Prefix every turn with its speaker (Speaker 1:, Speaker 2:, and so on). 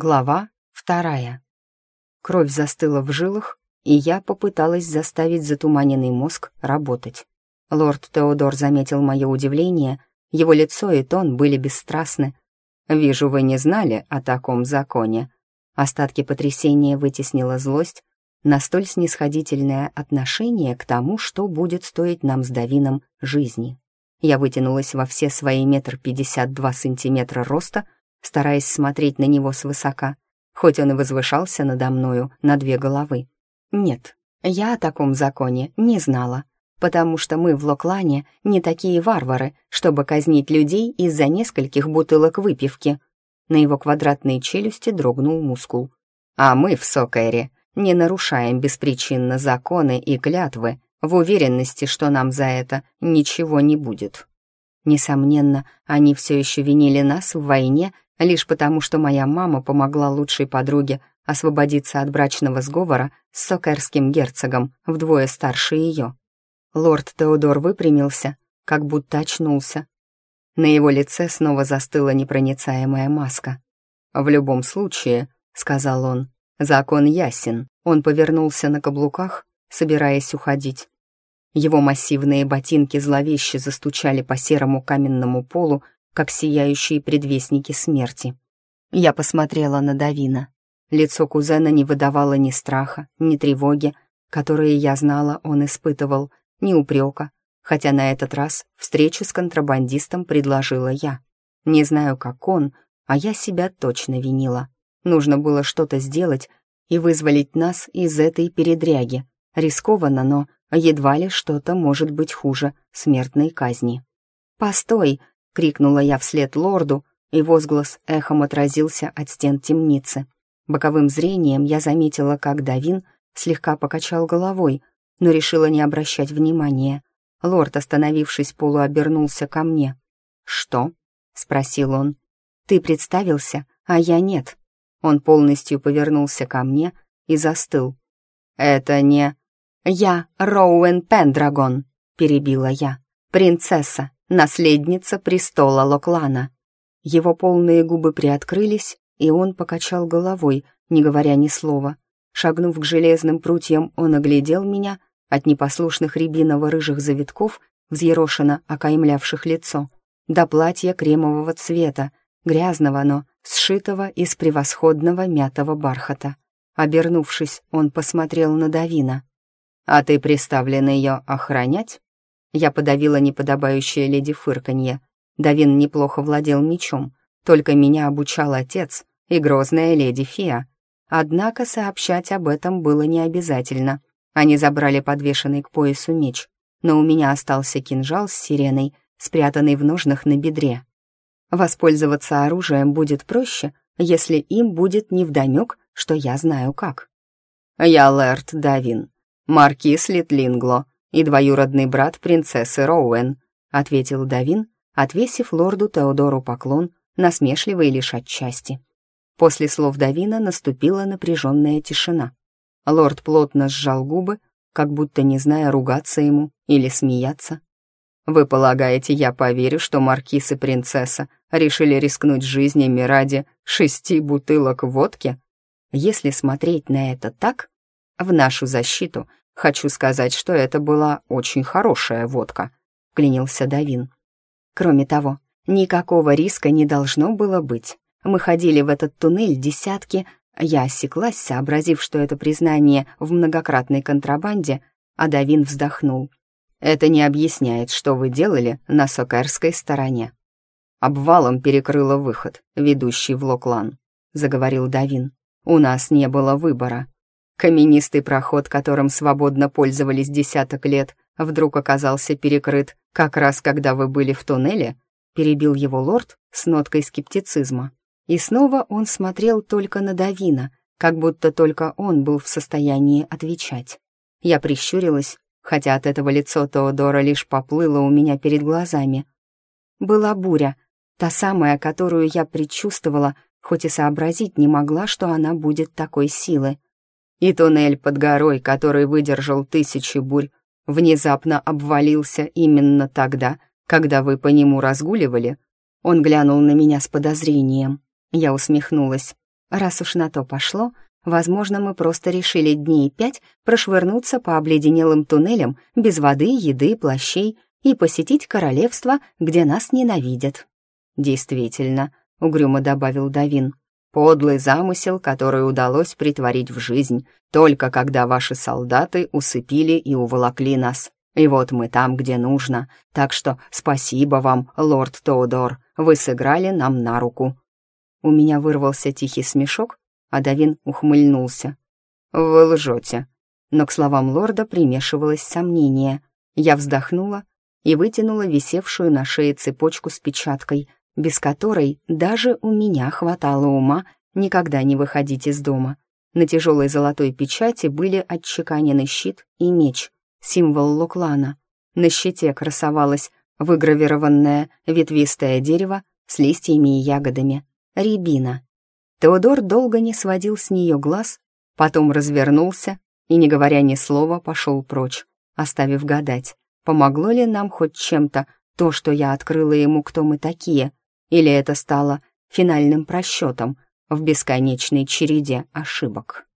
Speaker 1: Глава вторая. Кровь застыла в жилах, и я попыталась заставить затуманенный мозг работать. Лорд Теодор заметил мое удивление, его лицо и тон были бесстрастны. «Вижу, вы не знали о таком законе». Остатки потрясения вытеснила злость на столь снисходительное отношение к тому, что будет стоить нам с Давином жизни. Я вытянулась во все свои метр пятьдесят два сантиметра роста — стараясь смотреть на него свысока, хоть он и возвышался надо мною на две головы. Нет, я о таком законе не знала, потому что мы в Локлане не такие варвары, чтобы казнить людей из-за нескольких бутылок выпивки. На его квадратной челюсти дрогнул мускул. А мы в Сокэре не нарушаем беспричинно законы и клятвы в уверенности, что нам за это ничего не будет. Несомненно, они все еще винили нас в войне лишь потому, что моя мама помогла лучшей подруге освободиться от брачного сговора с сокерским герцогом, вдвое старше ее. Лорд Теодор выпрямился, как будто очнулся. На его лице снова застыла непроницаемая маска. «В любом случае», — сказал он, — «закон ясен». Он повернулся на каблуках, собираясь уходить. Его массивные ботинки зловеще застучали по серому каменному полу, как сияющие предвестники смерти. Я посмотрела на Давина. Лицо кузена не выдавало ни страха, ни тревоги, которые я знала, он испытывал, ни упрека, хотя на этот раз встречу с контрабандистом предложила я. Не знаю, как он, а я себя точно винила. Нужно было что-то сделать и вызволить нас из этой передряги. Рискованно, но едва ли что-то может быть хуже смертной казни. «Постой!» — крикнула я вслед лорду, и возглас эхом отразился от стен темницы. Боковым зрением я заметила, как Давин слегка покачал головой, но решила не обращать внимания. Лорд, остановившись, полуобернулся ко мне. «Что?» — спросил он. «Ты представился, а я нет». Он полностью повернулся ко мне и застыл. «Это не...» «Я Роуэн Пендрагон», — перебила я. «Принцесса, наследница престола Локлана». Его полные губы приоткрылись, и он покачал головой, не говоря ни слова. Шагнув к железным прутьям, он оглядел меня от непослушных рябиново-рыжих завитков, взъерошенно окаймлявших лицо, до платья кремового цвета, грязного, но сшитого из превосходного мятого бархата. Обернувшись, он посмотрел на Давина. «А ты приставлен ее охранять?» Я подавила неподобающее леди фырканье. Давин неплохо владел мечом, только меня обучал отец и грозная леди Фиа. Однако сообщать об этом было не обязательно. Они забрали подвешенный к поясу меч, но у меня остался кинжал с сиреной, спрятанный в ножнах на бедре. Воспользоваться оружием будет проще, если им будет невдомёк, что я знаю как. «Я Лэрд Давин, маркиз Литлингло», и двоюродный брат принцессы Роуэн», — ответил Давин, отвесив лорду Теодору поклон, насмешливый лишь отчасти. После слов Давина наступила напряженная тишина. Лорд плотно сжал губы, как будто не зная, ругаться ему или смеяться. «Вы полагаете, я поверю, что маркиз и принцесса решили рискнуть жизнями ради шести бутылок водки? Если смотреть на это так, в нашу защиту Хочу сказать, что это была очень хорошая водка», — клянился Давин. «Кроме того, никакого риска не должно было быть. Мы ходили в этот туннель десятки...» Я осеклась, сообразив, что это признание в многократной контрабанде, а Давин вздохнул. «Это не объясняет, что вы делали на Сокерской стороне». «Обвалом перекрыло выход, ведущий в Локлан», — заговорил Давин. «У нас не было выбора. Каменистый проход, которым свободно пользовались десяток лет, вдруг оказался перекрыт как раз когда вы были в туннеле, перебил его лорд с ноткой скептицизма. И снова он смотрел только на Давина, как будто только он был в состоянии отвечать. Я прищурилась, хотя от этого лицо Теодора лишь поплыло у меня перед глазами. Была буря, та самая, которую я предчувствовала, хоть и сообразить не могла, что она будет такой силы и туннель под горой, который выдержал тысячи бурь, внезапно обвалился именно тогда, когда вы по нему разгуливали. Он глянул на меня с подозрением. Я усмехнулась. Раз уж на то пошло, возможно, мы просто решили дней пять прошвырнуться по обледенелым туннелям без воды, еды, плащей и посетить королевство, где нас ненавидят. «Действительно», — угрюмо добавил Давин, «подлый замысел, который удалось притворить в жизнь, только когда ваши солдаты усыпили и уволокли нас. И вот мы там, где нужно. Так что спасибо вам, лорд Теодор, вы сыграли нам на руку». У меня вырвался тихий смешок, а Давин ухмыльнулся. «Вы лжете». Но к словам лорда примешивалось сомнение. Я вздохнула и вытянула висевшую на шее цепочку с печаткой, без которой даже у меня хватало ума никогда не выходить из дома. На тяжелой золотой печати были отчеканены щит и меч, символ Луклана. На щите красовалось выгравированное ветвистое дерево с листьями и ягодами, рябина. Теодор долго не сводил с нее глаз, потом развернулся и, не говоря ни слова, пошел прочь, оставив гадать, помогло ли нам хоть чем-то то, что я открыла ему, кто мы такие, или это стало финальным просчетом в бесконечной череде ошибок.